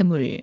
그물